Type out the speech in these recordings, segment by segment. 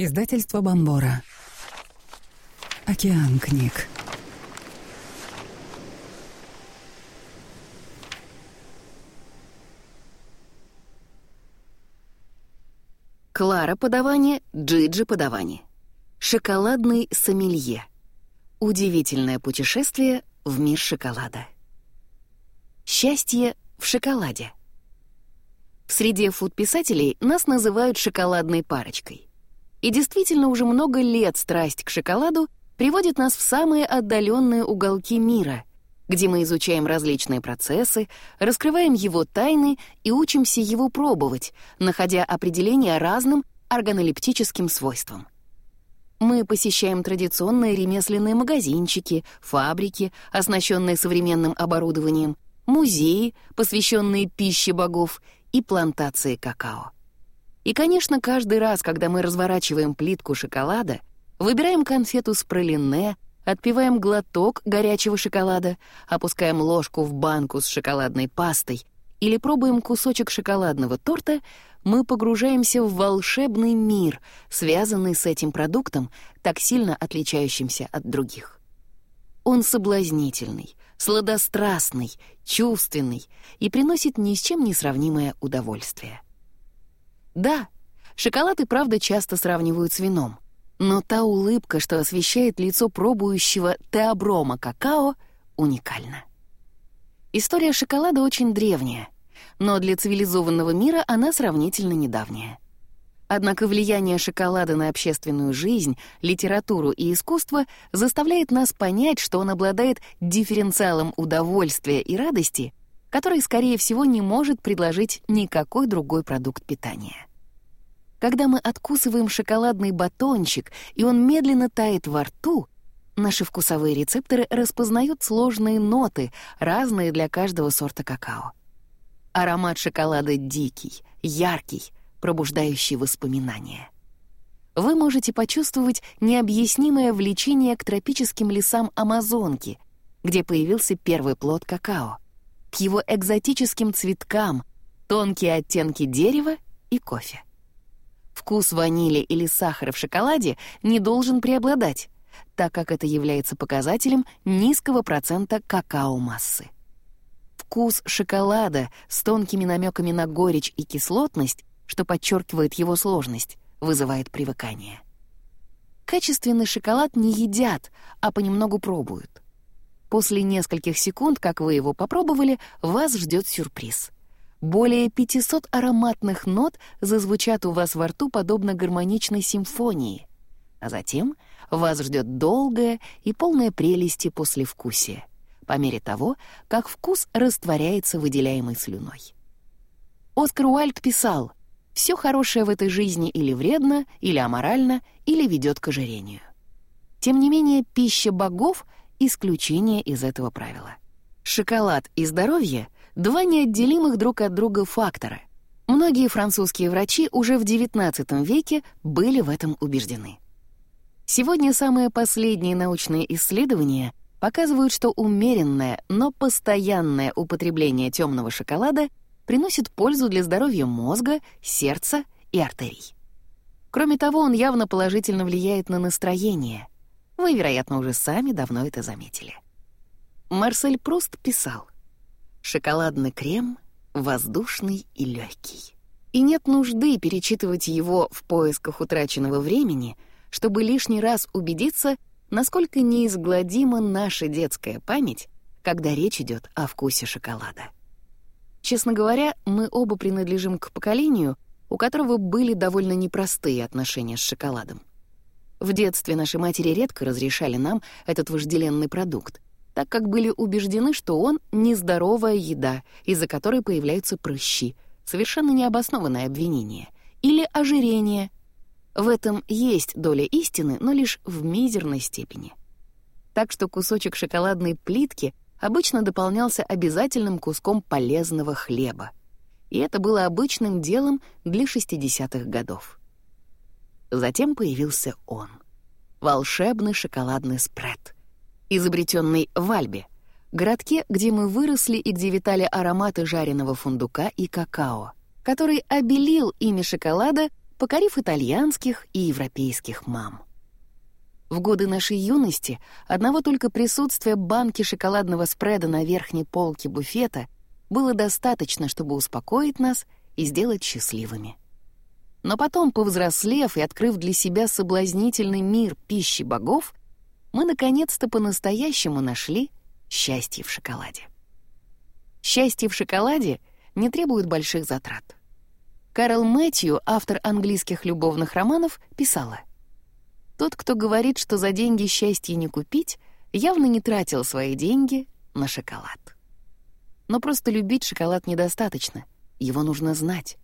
Издательство Бомбора. Океан книг. Клара подавание, Джиджи подавание. Шоколадный сомелье. Удивительное путешествие в мир шоколада. Счастье в шоколаде. В среде фуд-писателей нас называют шоколадной парочкой. И действительно, уже много лет страсть к шоколаду приводит нас в самые отдаленные уголки мира, где мы изучаем различные процессы, раскрываем его тайны и учимся его пробовать, находя определения разным органолептическим свойствам. Мы посещаем традиционные ремесленные магазинчики, фабрики, оснащенные современным оборудованием, музеи, посвященные пище богов, и плантации какао. И, конечно, каждый раз, когда мы разворачиваем плитку шоколада, выбираем конфету с пролине, отпиваем глоток горячего шоколада, опускаем ложку в банку с шоколадной пастой или пробуем кусочек шоколадного торта, мы погружаемся в волшебный мир, связанный с этим продуктом, так сильно отличающимся от других. Он соблазнительный, сладострастный, чувственный и приносит ни с чем не сравнимое удовольствие. Да, шоколад и правда часто сравнивают с вином, но та улыбка, что освещает лицо пробующего теоброма какао, уникальна. История шоколада очень древняя, но для цивилизованного мира она сравнительно недавняя. Однако влияние шоколада на общественную жизнь, литературу и искусство заставляет нас понять, что он обладает дифференциалом удовольствия и радости, который, скорее всего, не может предложить никакой другой продукт питания. Когда мы откусываем шоколадный батончик, и он медленно тает во рту, наши вкусовые рецепторы распознают сложные ноты, разные для каждого сорта какао. Аромат шоколада дикий, яркий, пробуждающий воспоминания. Вы можете почувствовать необъяснимое влечение к тропическим лесам Амазонки, где появился первый плод какао, к его экзотическим цветкам, тонкие оттенки дерева и кофе. Вкус ванили или сахара в шоколаде не должен преобладать, так как это является показателем низкого процента какао-массы. Вкус шоколада с тонкими намеками на горечь и кислотность что подчеркивает его сложность, вызывает привыкание. Качественный шоколад не едят, а понемногу пробуют. После нескольких секунд, как вы его попробовали, вас ждет сюрприз. Более 500 ароматных нот зазвучат у вас во рту подобно гармоничной симфонии. А затем вас ждет долгое и полное прелести послевкусие, по мере того, как вкус растворяется выделяемой слюной. Оскар Уайльд писал, все хорошее в этой жизни или вредно, или аморально, или ведет к ожирению. Тем не менее, пища богов — исключение из этого правила. Шоколад и здоровье — два неотделимых друг от друга фактора. Многие французские врачи уже в XIX веке были в этом убеждены. Сегодня самые последние научные исследования показывают, что умеренное, но постоянное употребление темного шоколада приносит пользу для здоровья мозга, сердца и артерий. Кроме того, он явно положительно влияет на настроение. Вы, вероятно, уже сами давно это заметили. Марсель Пруст писал, «Шоколадный крем воздушный и легкий. И нет нужды перечитывать его в поисках утраченного времени, чтобы лишний раз убедиться, насколько неизгладима наша детская память, когда речь идет о вкусе шоколада. Честно говоря, мы оба принадлежим к поколению, у которого были довольно непростые отношения с шоколадом. В детстве наши матери редко разрешали нам этот вожделенный продукт, так как были убеждены, что он — нездоровая еда, из-за которой появляются прыщи, совершенно необоснованное обвинение, или ожирение. В этом есть доля истины, но лишь в мизерной степени. Так что кусочек шоколадной плитки — обычно дополнялся обязательным куском полезного хлеба. И это было обычным делом для 60-х годов. Затем появился он. Волшебный шоколадный спред, изобретенный в Альбе, городке, где мы выросли и где витали ароматы жареного фундука и какао, который обелил имя шоколада покорив итальянских и европейских мам. В годы нашей юности одного только присутствия банки шоколадного спреда на верхней полке буфета было достаточно, чтобы успокоить нас и сделать счастливыми. Но потом, повзрослев и открыв для себя соблазнительный мир пищи богов, мы наконец-то по-настоящему нашли счастье в шоколаде. Счастье в шоколаде не требует больших затрат. Карл Мэтью, автор английских любовных романов, писала «Тот, кто говорит, что за деньги счастье не купить, явно не тратил свои деньги на шоколад». Но просто любить шоколад недостаточно, его нужно знать.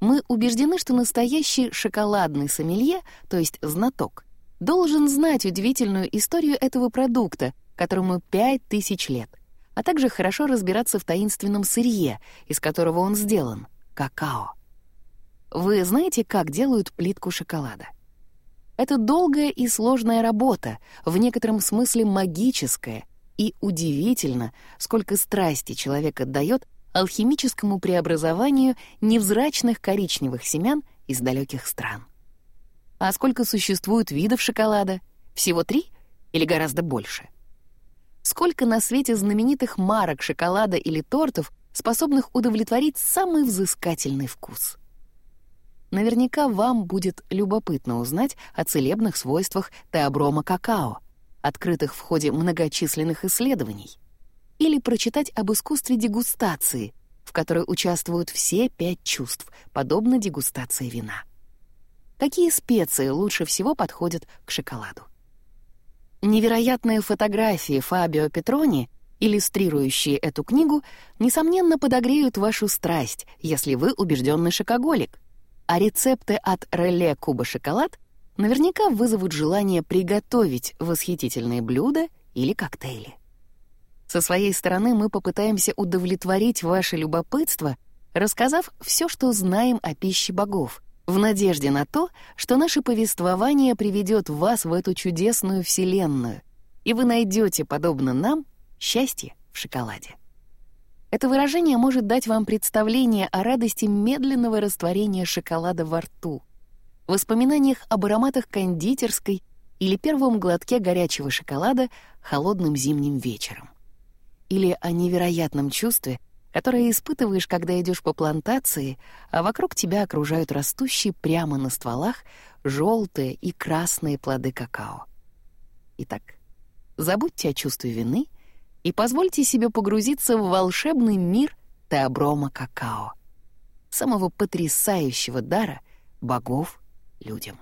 Мы убеждены, что настоящий шоколадный сомелье, то есть знаток, должен знать удивительную историю этого продукта, которому пять тысяч лет, а также хорошо разбираться в таинственном сырье, из которого он сделан — какао. Вы знаете, как делают плитку шоколада? Это долгая и сложная работа, в некотором смысле магическая, и удивительно, сколько страсти человек отдает алхимическому преобразованию невзрачных коричневых семян из далеких стран. А сколько существует видов шоколада? Всего три или гораздо больше? Сколько на свете знаменитых марок шоколада или тортов, способных удовлетворить самый взыскательный вкус? Наверняка вам будет любопытно узнать о целебных свойствах теоброма какао, открытых в ходе многочисленных исследований или прочитать об искусстве дегустации, в которой участвуют все пять чувств, подобно дегустации вина. Какие специи лучше всего подходят к шоколаду? Невероятные фотографии Фабио Петрони, иллюстрирующие эту книгу, несомненно подогреют вашу страсть, если вы убежденный шокоголик, а рецепты от Реле Куба Шоколад наверняка вызовут желание приготовить восхитительные блюда или коктейли. Со своей стороны мы попытаемся удовлетворить ваше любопытство, рассказав все, что знаем о пище богов, в надежде на то, что наше повествование приведет вас в эту чудесную вселенную, и вы найдете, подобно нам, счастье в шоколаде. Это выражение может дать вам представление о радости медленного растворения шоколада во рту, воспоминаниях об ароматах кондитерской или первом глотке горячего шоколада холодным зимним вечером или о невероятном чувстве, которое испытываешь, когда идешь по плантации, а вокруг тебя окружают растущие прямо на стволах желтые и красные плоды какао. Итак, забудьте о чувстве вины и позвольте себе погрузиться в волшебный мир теоброма какао, самого потрясающего дара богов людям.